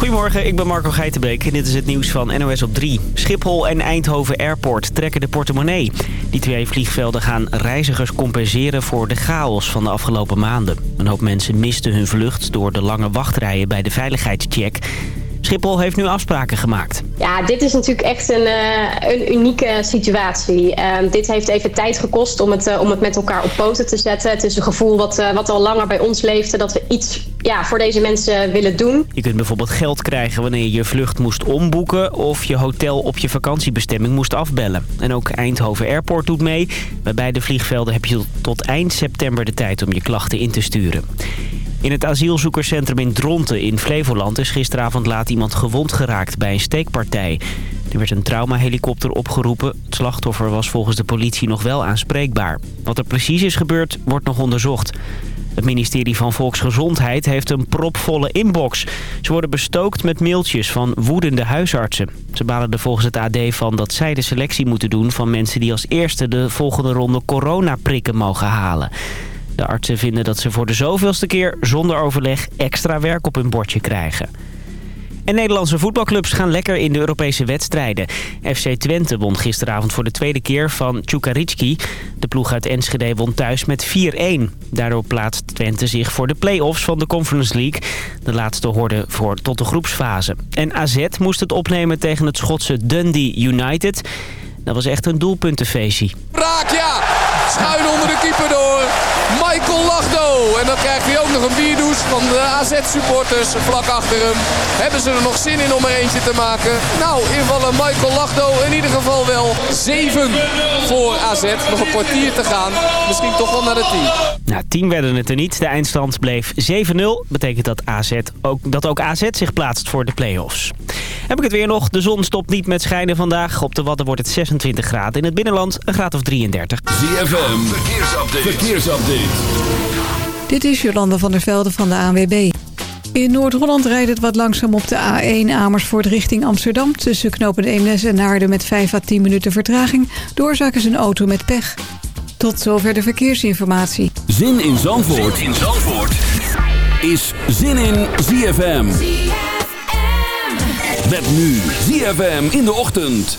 Goedemorgen, ik ben Marco Geitenbeek en dit is het nieuws van NOS op 3. Schiphol en Eindhoven Airport trekken de portemonnee. Die twee vliegvelden gaan reizigers compenseren voor de chaos van de afgelopen maanden. Een hoop mensen misten hun vlucht door de lange wachtrijen bij de veiligheidscheck. Schiphol heeft nu afspraken gemaakt. Ja, dit is natuurlijk echt een, uh, een unieke situatie. Uh, dit heeft even tijd gekost om het, uh, om het met elkaar op poten te zetten. Het is een gevoel wat, wat al langer bij ons leefde... dat we iets ja, voor deze mensen willen doen. Je kunt bijvoorbeeld geld krijgen wanneer je je vlucht moest omboeken... of je hotel op je vakantiebestemming moest afbellen. En ook Eindhoven Airport doet mee. Bij beide vliegvelden heb je tot eind september de tijd om je klachten in te sturen. In het asielzoekerscentrum in Dronten in Flevoland is gisteravond laat iemand gewond geraakt bij een steekpartij. Er werd een traumahelikopter opgeroepen. Het slachtoffer was volgens de politie nog wel aanspreekbaar. Wat er precies is gebeurd, wordt nog onderzocht. Het ministerie van Volksgezondheid heeft een propvolle inbox. Ze worden bestookt met mailtjes van woedende huisartsen. Ze balen er volgens het AD van dat zij de selectie moeten doen... van mensen die als eerste de volgende ronde coronaprikken mogen halen. De artsen vinden dat ze voor de zoveelste keer zonder overleg extra werk op hun bordje krijgen. En Nederlandse voetbalclubs gaan lekker in de Europese wedstrijden. FC Twente won gisteravond voor de tweede keer van Tjukaritski. De ploeg uit Enschede won thuis met 4-1. Daardoor plaatst Twente zich voor de play-offs van de Conference League. De laatste hoorde voor tot de groepsfase. En AZ moest het opnemen tegen het Schotse Dundee United... Dat was echt een doelpuntenfeestje. Raak, ja! Schuin onder de keeper door. Michael. En dan krijgt hij ook nog een bierdouche van de AZ-supporters vlak achter hem. Hebben ze er nog zin in om er eentje te maken? Nou, invallen Michael Lachdo in ieder geval wel 7 voor AZ. Nog een kwartier te gaan. Misschien toch wel naar de 10. Nou, 10 werden het er niet. De eindstand bleef 7-0. Betekent dat, AZ ook, dat ook AZ zich plaatst voor de play-offs. Heb ik het weer nog. De zon stopt niet met schijnen vandaag. Op de Wadden wordt het 26 graden. In het binnenland een graad of 33. ZFM, verkeersupdate. verkeersupdate. Dit is Jolanda van der Velde van de ANWB. In Noord-Holland rijdt het wat langzaam op de A1 Amersfoort richting Amsterdam... tussen knopen Eemnes en Naarden met 5 à 10 minuten vertraging. Doorzaken ze een auto met pech. Tot zover de verkeersinformatie. Zin in Zandvoort, in Zandvoort. is Zin in ZFM. Met nu ZFM in de ochtend.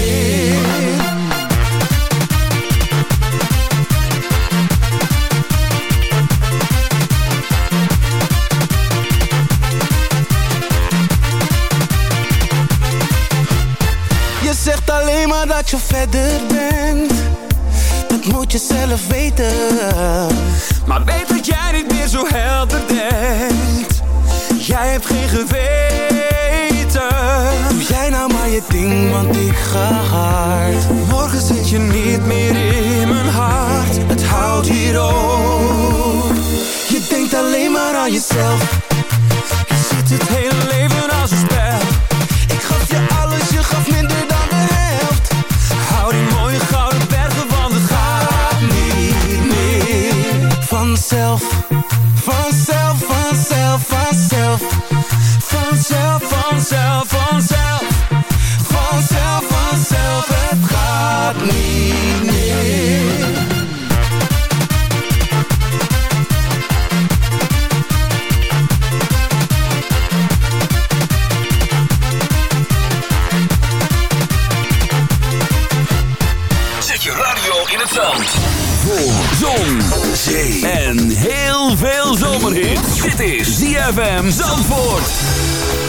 je verder bent, dat moet je zelf weten. Maar weet dat jij niet meer zo helder denkt. Jij hebt geen geweten. Doe jij nou maar je ding, want ik ga hard. Morgen zit je niet meer in mijn hart. Het houdt hier op. Je denkt alleen maar aan jezelf ZFM Zandvoort.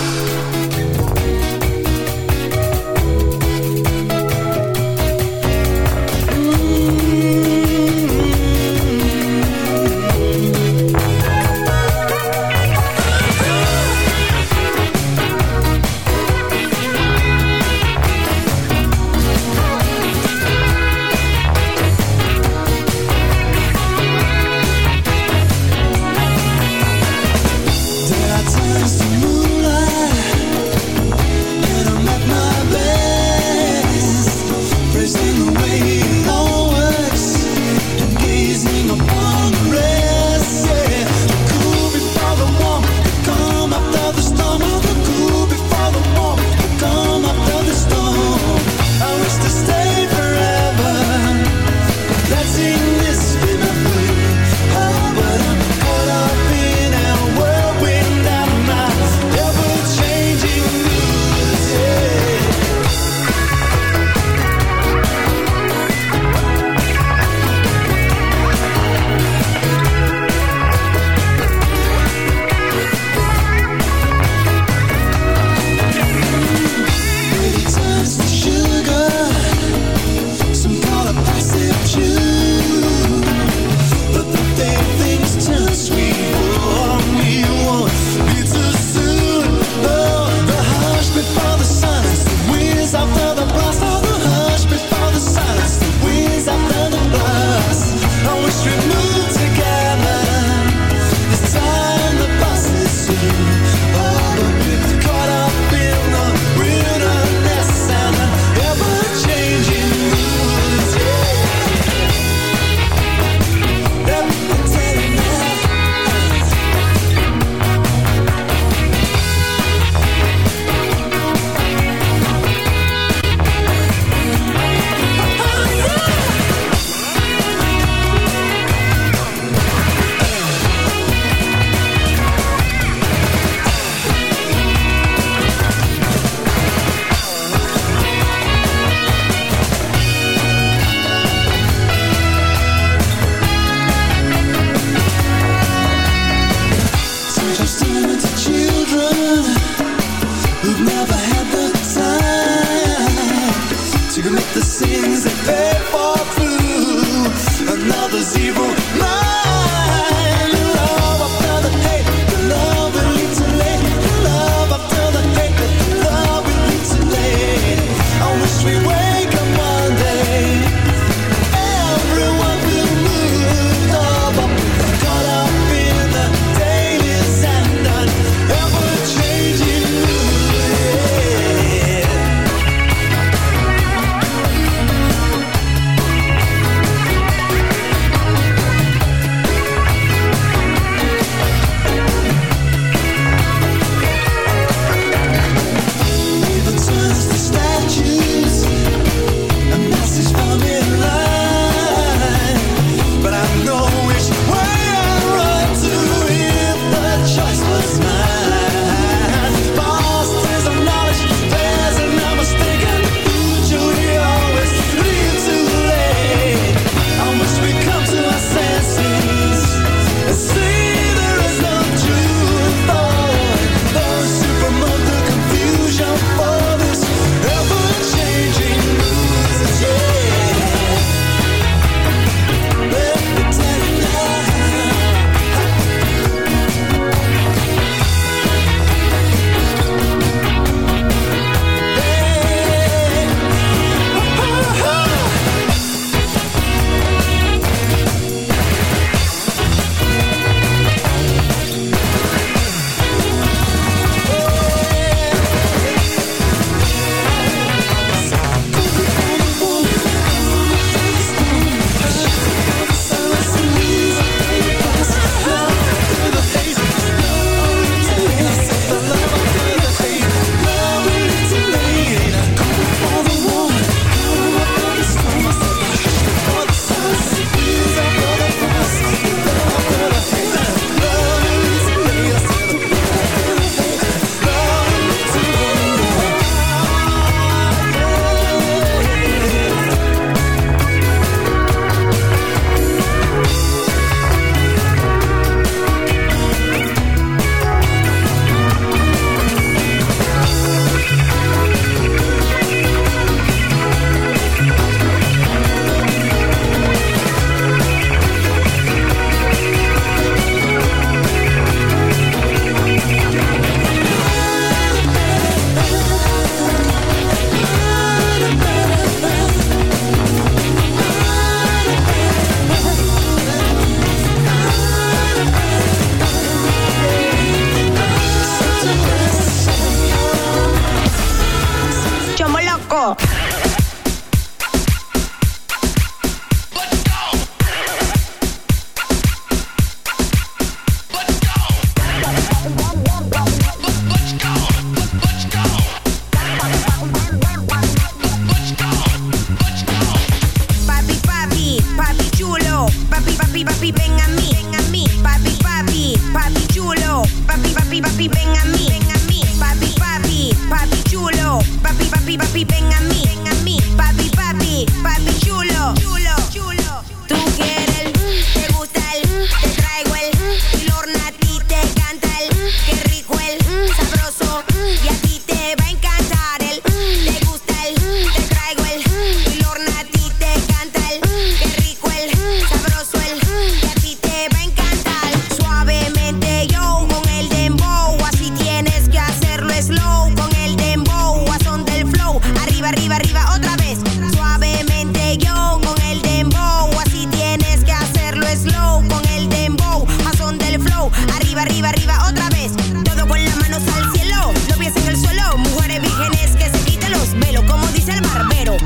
el barbero.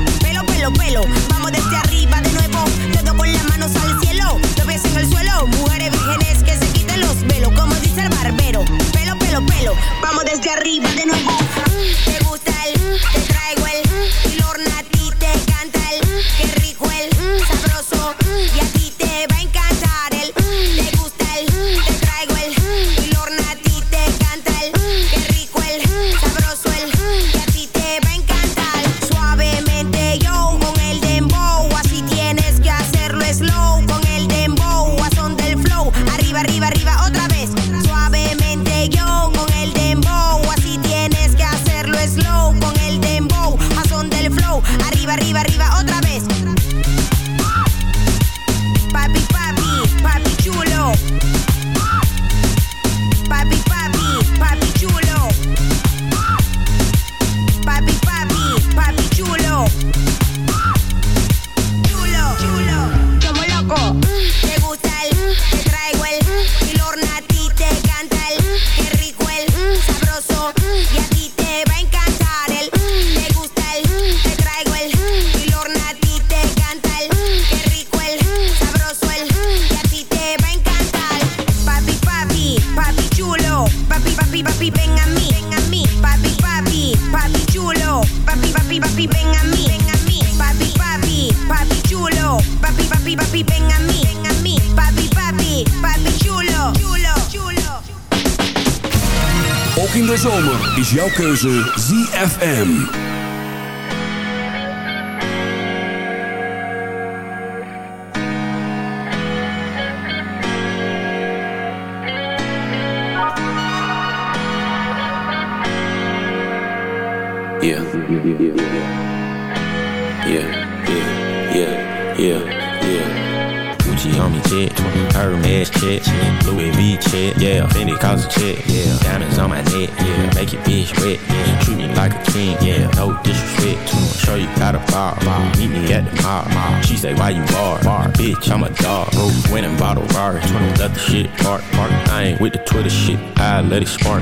Yeah. Yeah, yeah, yeah, yeah, yeah. Gucci on me, check. Hermes, check. Louis V, check. Yeah, Fendi cause check. Yeah, diamonds on my neck. Yeah, make your bitch wet. Yeah, treat me like a king. Yeah, no disrespect. Show you how to bar. bar. Meet me at the mall. She say, why you bar? bar. Bitch, I'm a dog. Bro, went and Rari. Let the shit park. I ain't with the Twitter shit. I let it spark.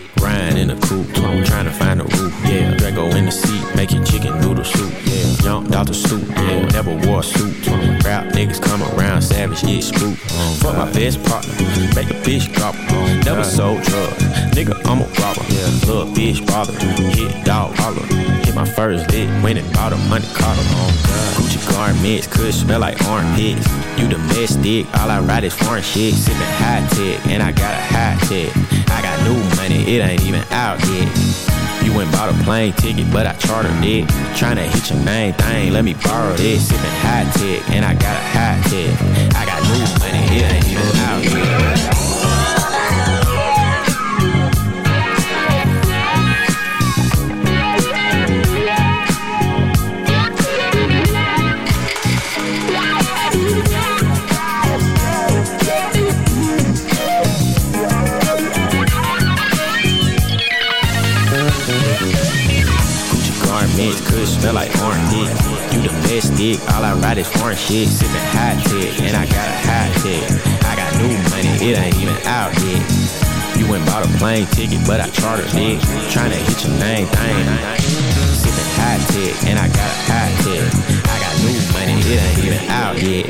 Ryan in the coupe, I'm trying to find a roof, yeah. Draco in the seat, making chicken noodle soup, yeah. Jumped out the stoop, yeah. Never wore a suit. Rap niggas come around, savage, yeah, spook. Fuck my best partner, make a bitch drop. Never sold drugs, nigga, I'm a robber. Yeah. Little bitch bother, hit dog holler. Hit my first lick, went and bought a money collar. Um, Gucci garments, could smell like armpits. You domestic, all I ride is foreign shit. Sipping high tech, and I got a high tech. I got new money, it ain't even out yet. You went bought a plane ticket, but I chartered it. Tryna hit your main thing, let me borrow this. Sipping high tech, and I got a high tech. I got new money, it ain't even out yet. Smell like orange dick. You the best dick, all I ride is foreign shit. Sippin' hot chick, and I got a hot chick. I got new money, it ain't even out yet. You went bought a plane ticket, but I chartered it. Tryna hit your name thing. Sippin' hot chick, and I got a hot chick. I got new money, it ain't even out yet.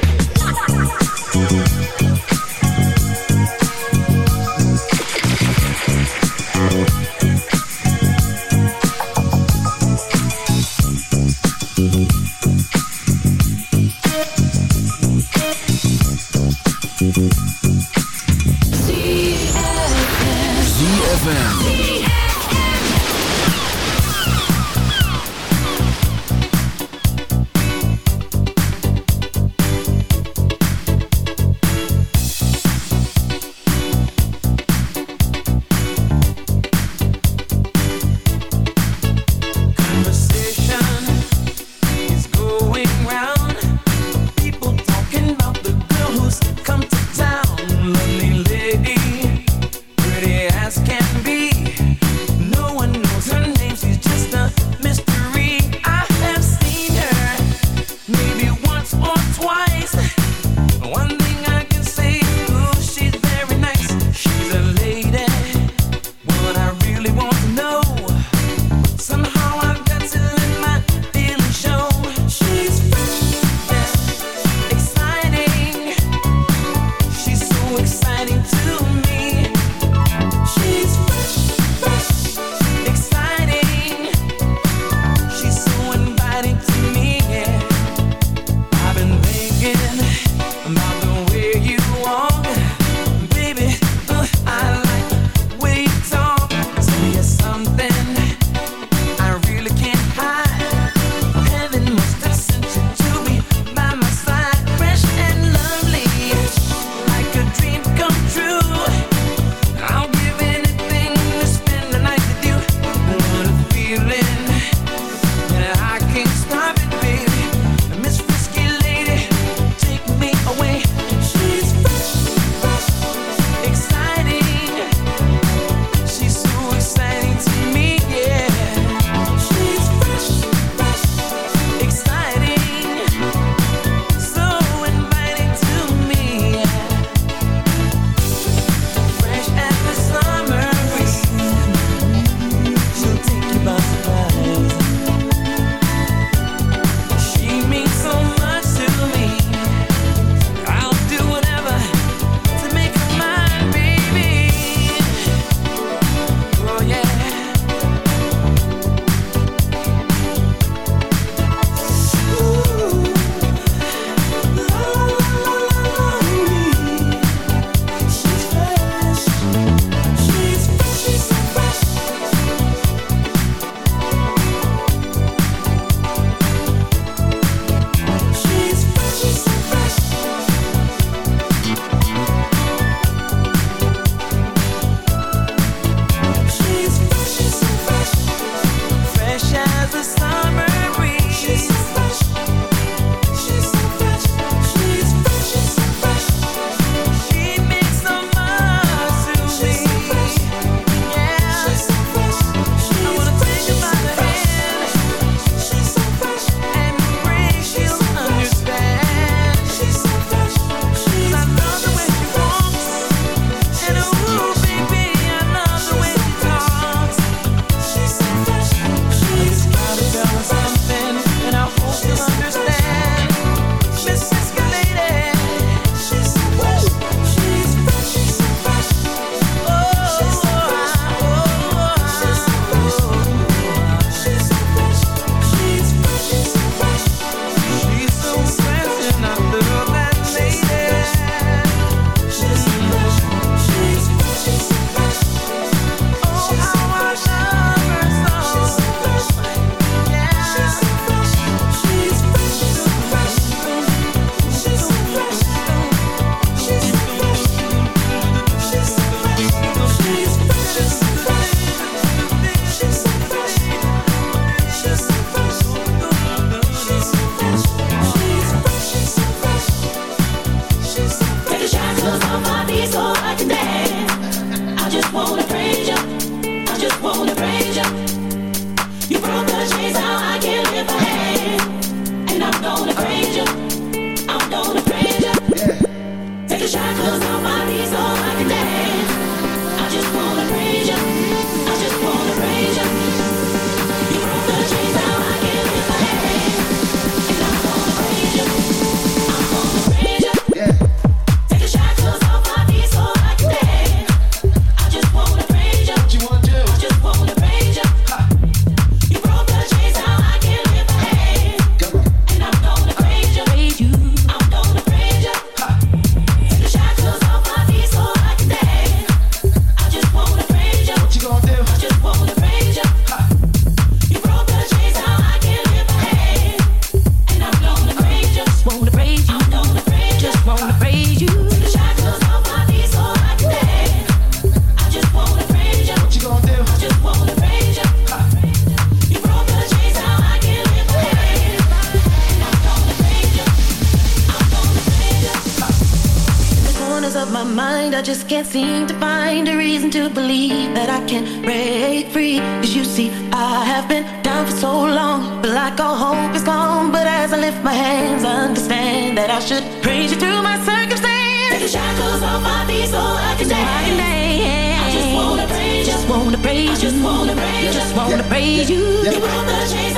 should praise you through my circumstance. Take the shackles off my feet so I can dance. I, can dance. I just wanna praise. Just wanna praise you. Just wanna praise you. Yeah, yeah, yeah. You broke the chains.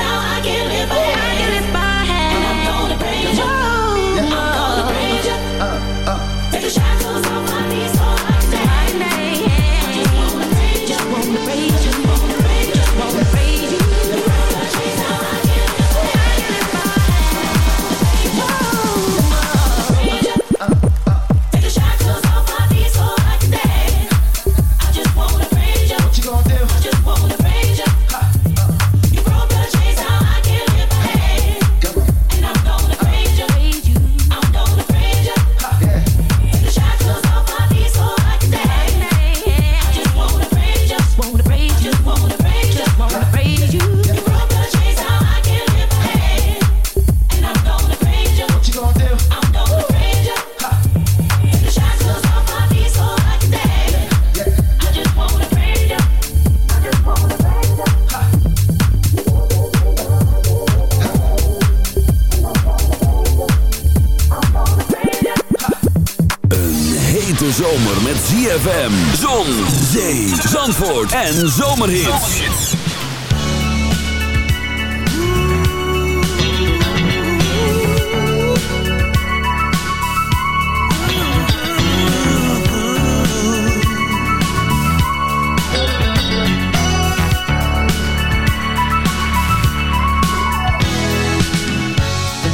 ZFM, Zon, Zee, Zandvoort en Zomerhit.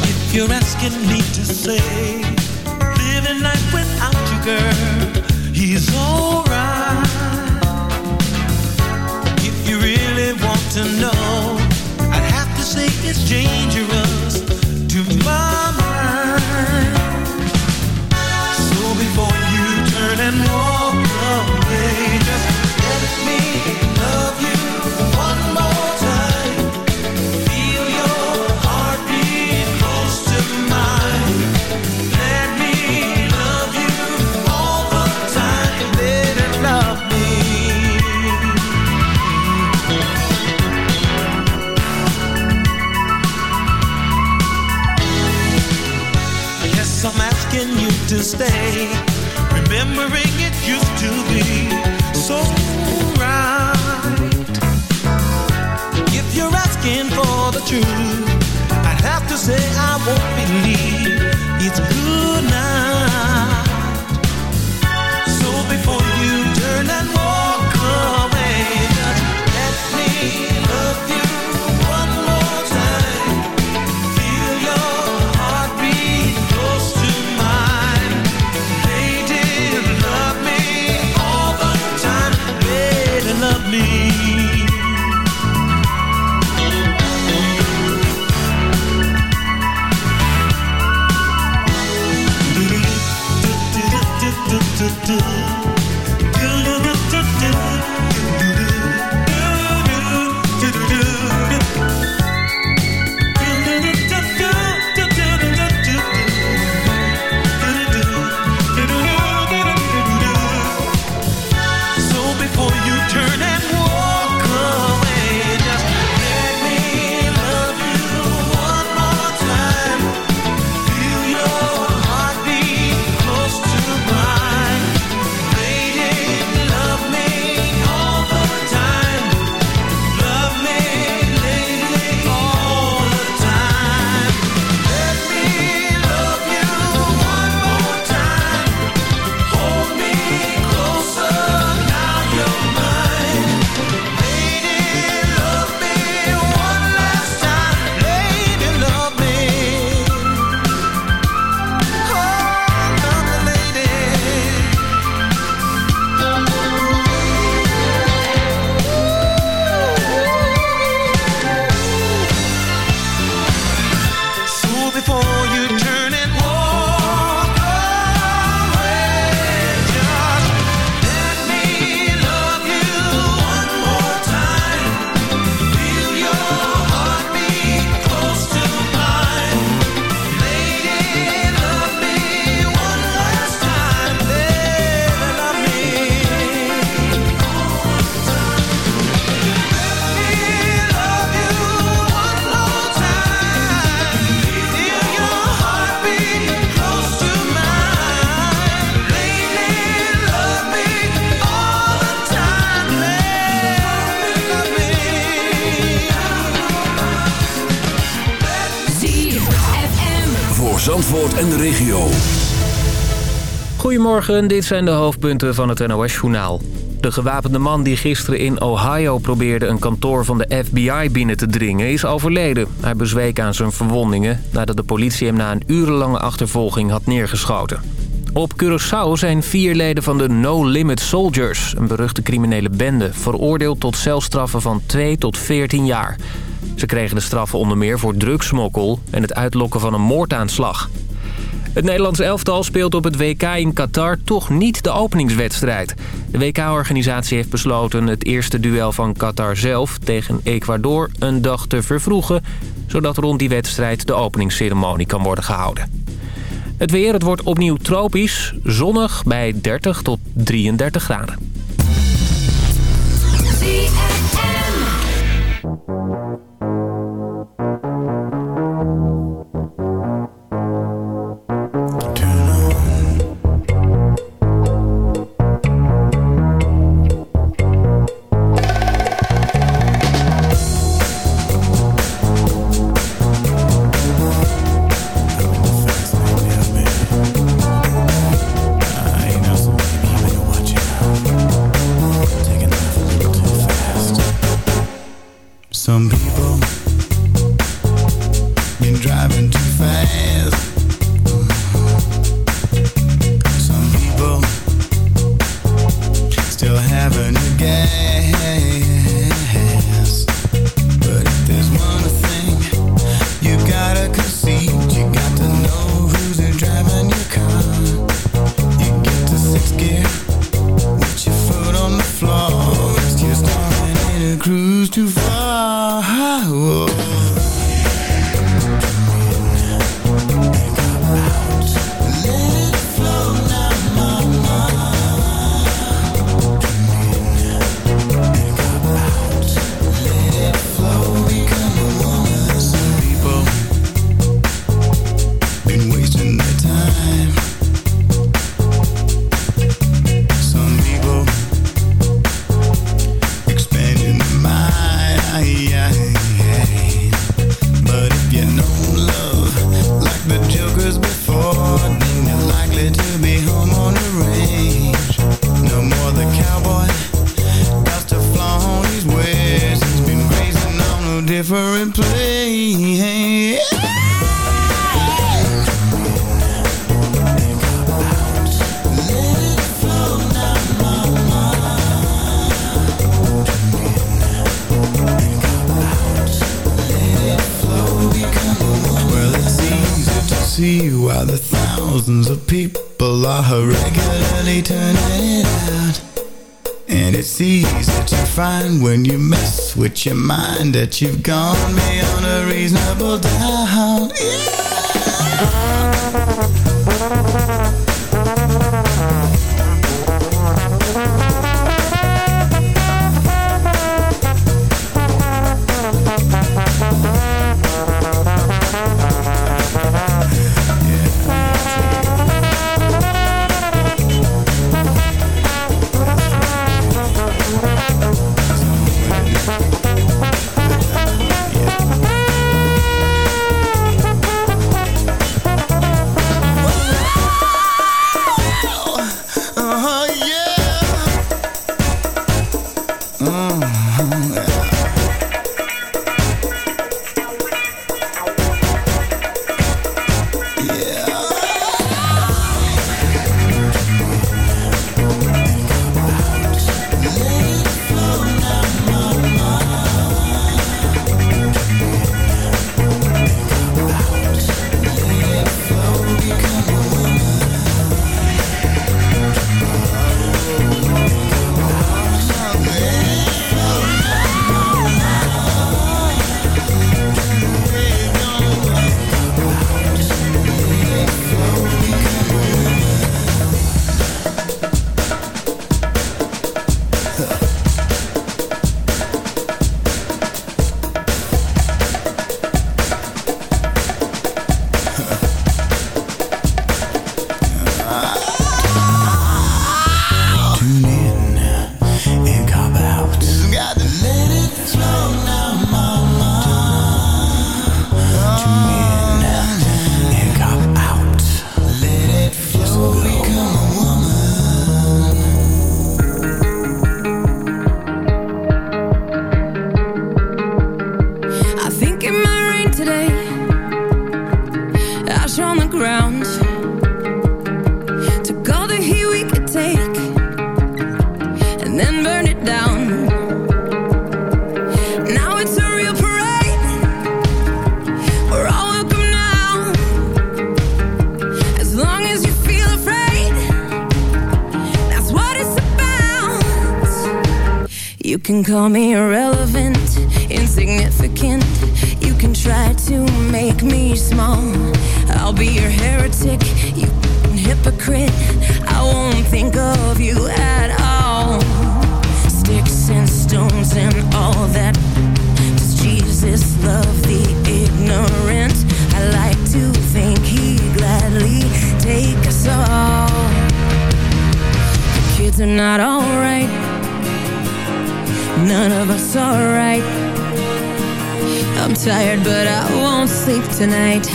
If you're asking me to say it's dangerous. mistake. Remembering it used to be so right. If you're asking for the truth, I'd have to say I won't believe it's good en de regio. Goedemorgen, dit zijn de hoofdpunten van het NOS-journaal. De gewapende man die gisteren in Ohio probeerde een kantoor van de FBI binnen te dringen is overleden. Hij bezweek aan zijn verwondingen nadat de politie hem na een urenlange achtervolging had neergeschoten. Op Curaçao zijn vier leden van de No Limit Soldiers, een beruchte criminele bende, veroordeeld tot celstraffen van 2 tot 14 jaar. Ze kregen de straffen onder meer voor drugsmokkel en het uitlokken van een moordaanslag. Het Nederlands elftal speelt op het WK in Qatar toch niet de openingswedstrijd. De WK-organisatie heeft besloten het eerste duel van Qatar zelf tegen Ecuador een dag te vervroegen... zodat rond die wedstrijd de openingsceremonie kan worden gehouden. Het weer, het wordt opnieuw tropisch, zonnig bij 30 tot 33 graden. That you've gone beyond a reasonable doubt. Uh-huh, trash on the ground. Took all the heat we could take And then burned it down. Now it's a real parade. We're all welcome now. As long as you feel afraid That's what it's about. You can call me irrelevant Insignificant. You can try to make me small. I'll be your heretic, you hypocrite. I won't think of you at all. Sticks and stones and all that. Does Jesus love the ignorant? I like to think he gladly take us all. The kids are not alright. None of us are right. I'm tired, but I won't sleep tonight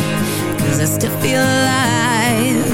us to feel alive.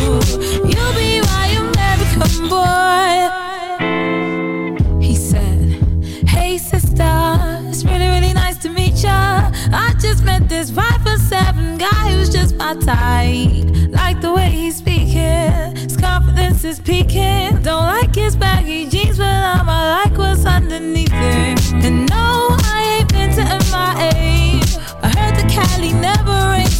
Just met this five for seven guy who's just my type. Like the way he's speaking, his confidence is peaking. Don't like his baggy jeans, but I'ma like what's underneath it. And no, I ain't been to MIA. I heard the Cali never rains,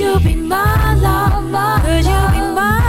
you be my love, Could you be my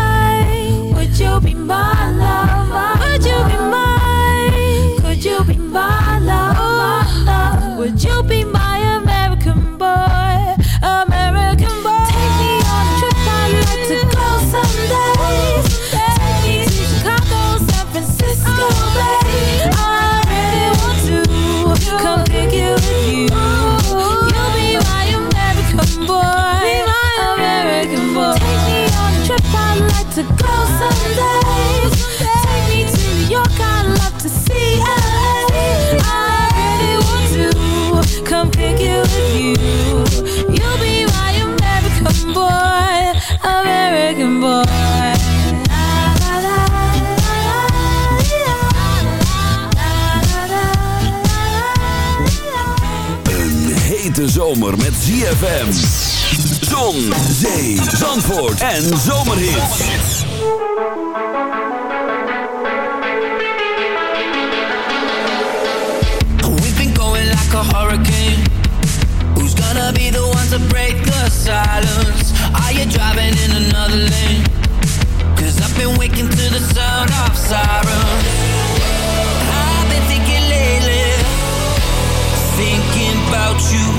zomer met ZFM. Zon, zee, zandvoort en zomerhit. We've been going like a hurricane. Who's gonna be the one to break the silence? Are you driving in another lane? Cause I've been waking to the sound of sirens. about you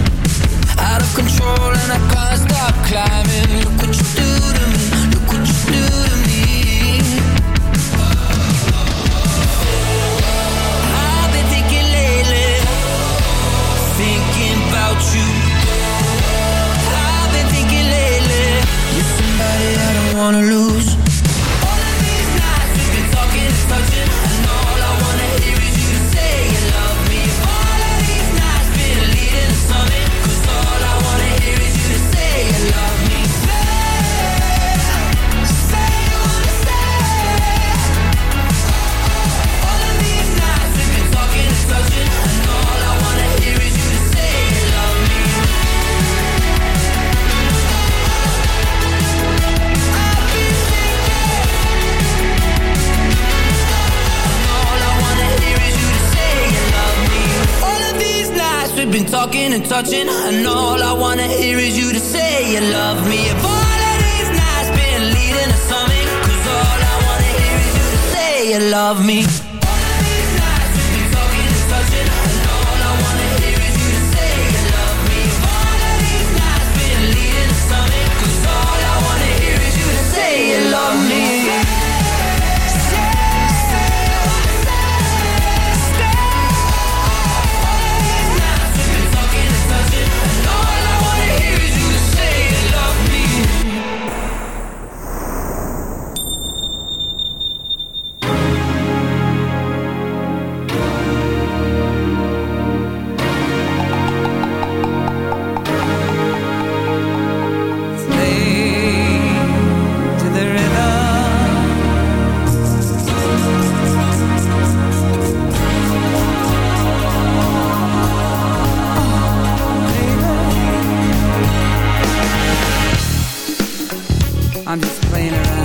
climbing. I'm just playing around.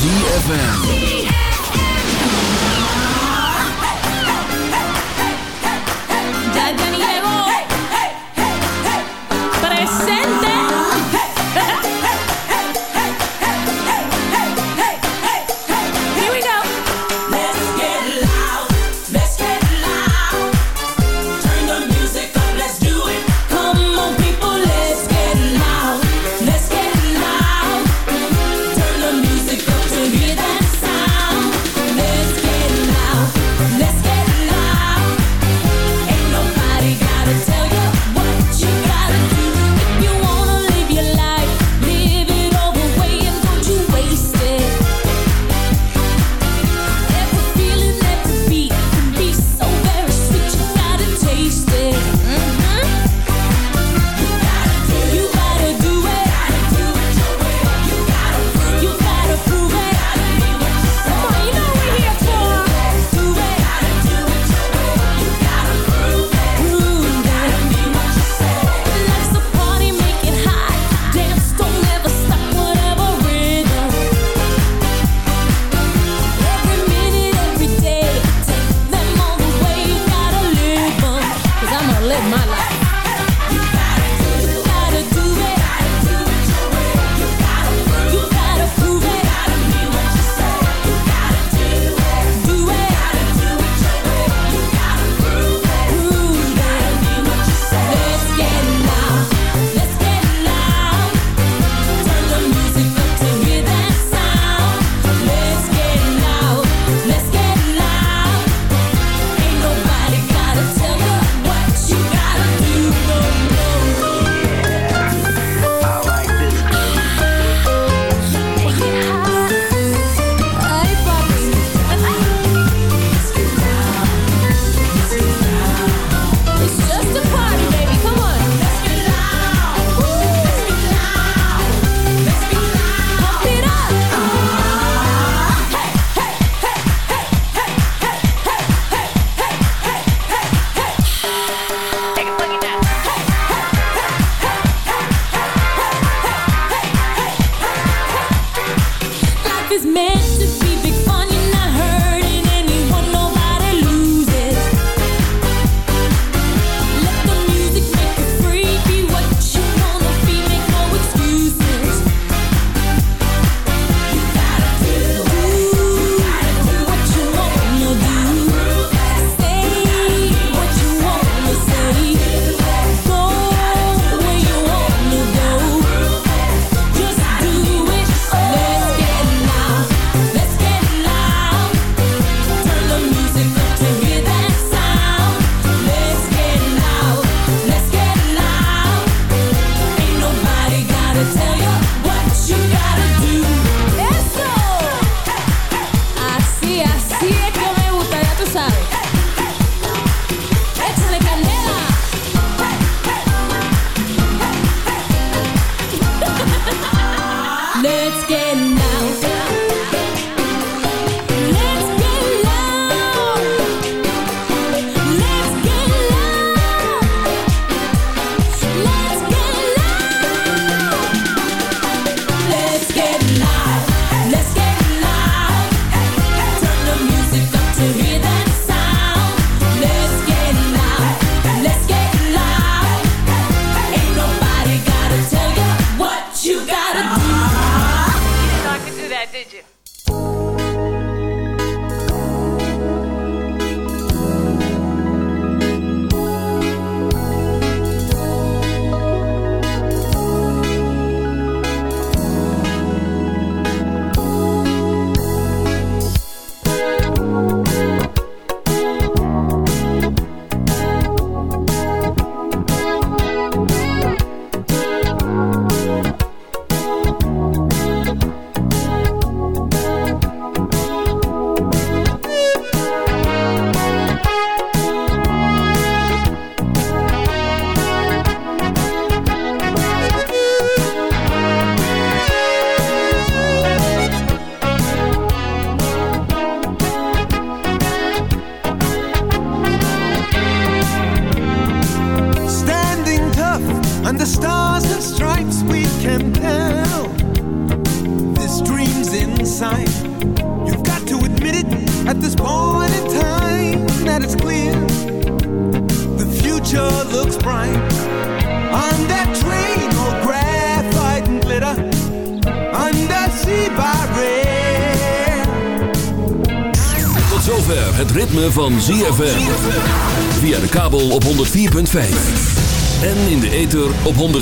ZFM.